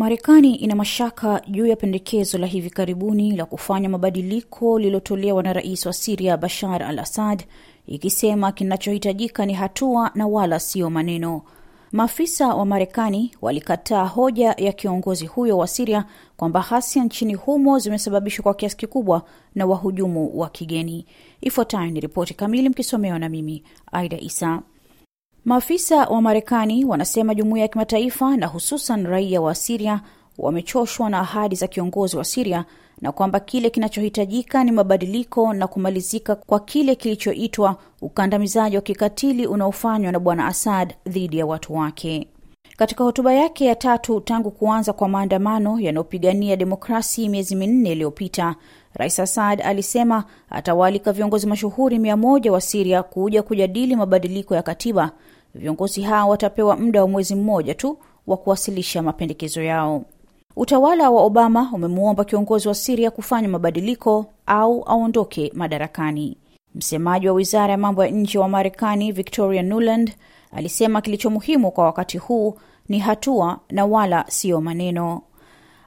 Marekani ina mashaka juu ya pendekezo la hivi karibuni la kufanya mabadiliko lililotolewa na rais wa Siria Bashar al Assad, ikisema kinachohitajika ni hatua na wala sio maneno. Maafisa wa Marekani walikataa hoja ya kiongozi huyo wa Siria kwamba ghasia nchini humo zimesababishwa kwa kiasi kikubwa na wahujumu wa kigeni. Ifuatayo ni ripoti kamili, mkisomewa na mimi Aida Isa. Maafisa wa Marekani wanasema jumuiya ya kimataifa na hususan raia wa Siria wamechoshwa na ahadi za kiongozi wa Siria na kwamba kile kinachohitajika ni mabadiliko na kumalizika kwa kile kilichoitwa ukandamizaji wa kikatili unaofanywa na bwana Assad dhidi ya watu wake. Katika hotuba yake ya tatu tangu kuanza kwa maandamano yanayopigania demokrasi miezi minne iliyopita, Rais Assad alisema atawaalika viongozi mashuhuri mia moja wa Siria kuja kujadili mabadiliko ya katiba. Viongozi hao watapewa muda wa mwezi mmoja tu wa kuwasilisha mapendekezo yao. Utawala wa Obama umemwomba kiongozi wa Siria kufanya mabadiliko au aondoke madarakani. Msemaji wa wizara ya mambo ya nje wa Marekani Victoria Nuland alisema kilicho muhimu kwa wakati huu ni hatua na wala siyo maneno.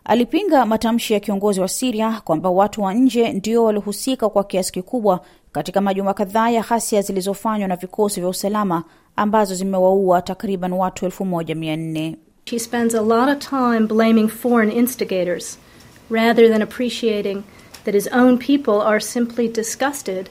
Alipinga matamshi ya kiongozi wa Siria kwamba watu wa nje ndio waliohusika kwa kiasi kikubwa katika majuma kadhaa ya ghasia zilizofanywa na vikosi vya usalama ambazo zimewaua takriban watu elfu moja mia nne. She spends a lot of time blaming foreign instigators rather than appreciating that his own people are simply disgusted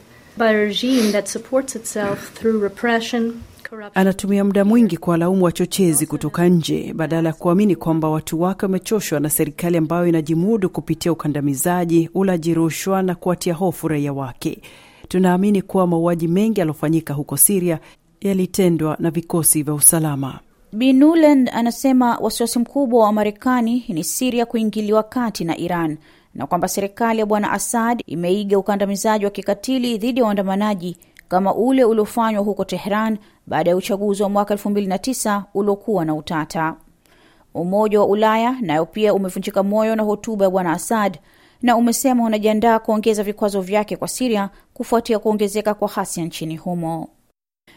Anatumia muda mwingi kuwalaumu wachochezi kutoka nje badala ya kuamini kwamba watu wake wamechoshwa na serikali ambayo inajimudu kupitia ukandamizaji, ulaji rushwa na kuwatia hofu raia wake. Tunaamini kuwa mauaji mengi yaliyofanyika huko Siria yalitendwa na vikosi vya usalama. Bi Nuland anasema wasiwasi mkubwa wa Marekani ni Siria kuingiliwa kati na Iran na kwamba serikali ya bwana Assad imeiga ukandamizaji wa kikatili dhidi ya waandamanaji kama ule uliofanywa huko Tehran baada ya uchaguzi wa mwaka 2009 uliokuwa na utata. Umoja wa Ulaya nayo pia umevunjika moyo na hotuba ya bwana Assad na umesema unajiandaa kuongeza vikwazo vyake kwa Siria kufuatia kuongezeka kwa hasia nchini humo.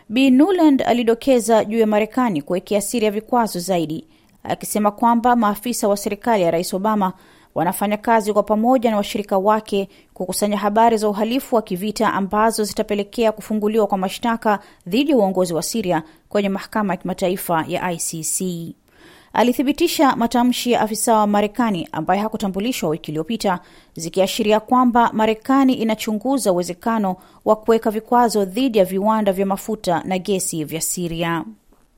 Bi Nuland alidokeza juu ya Marekani kuwekea Siria vikwazo zaidi, akisema kwamba maafisa wa serikali ya Rais Obama wanafanya kazi kwa pamoja na washirika wake kukusanya habari za uhalifu wa kivita ambazo zitapelekea kufunguliwa kwa mashtaka dhidi ya uongozi wa Siria kwenye mahakama ya kimataifa ya ICC. Alithibitisha matamshi ya afisa wa Marekani ambaye hakutambulishwa wiki iliyopita, zikiashiria kwamba Marekani inachunguza uwezekano wa kuweka vikwazo dhidi ya viwanda vya mafuta na gesi vya Siria.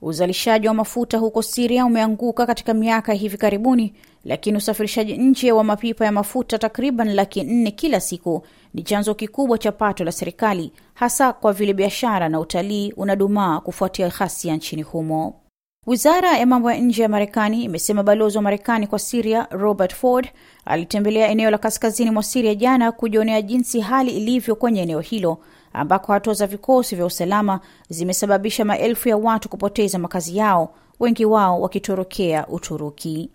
Uzalishaji wa mafuta huko Siria umeanguka katika miaka hivi karibuni, lakini usafirishaji nje wa mapipa ya mafuta takriban laki nne kila siku ni chanzo kikubwa cha pato la serikali, hasa kwa vile biashara na utalii unadumaa kufuatia ghasia nchini humo. Wizara ya mambo ya nje ya Marekani imesema balozi wa Marekani kwa Siria Robert Ford alitembelea eneo la kaskazini mwa Siria jana kujionea jinsi hali ilivyo kwenye eneo hilo ambako hatua za vikosi vya usalama zimesababisha maelfu ya watu kupoteza makazi yao, wengi wao wakitorokea Uturuki.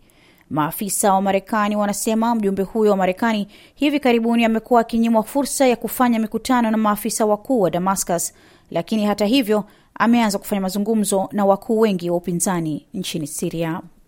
Maafisa wa Marekani wanasema mjumbe huyo wa Marekani hivi karibuni amekuwa akinyimwa fursa ya kufanya mikutano na maafisa wakuu wa Damascus, lakini hata hivyo ameanza kufanya mazungumzo na wakuu wengi wa upinzani nchini Siria.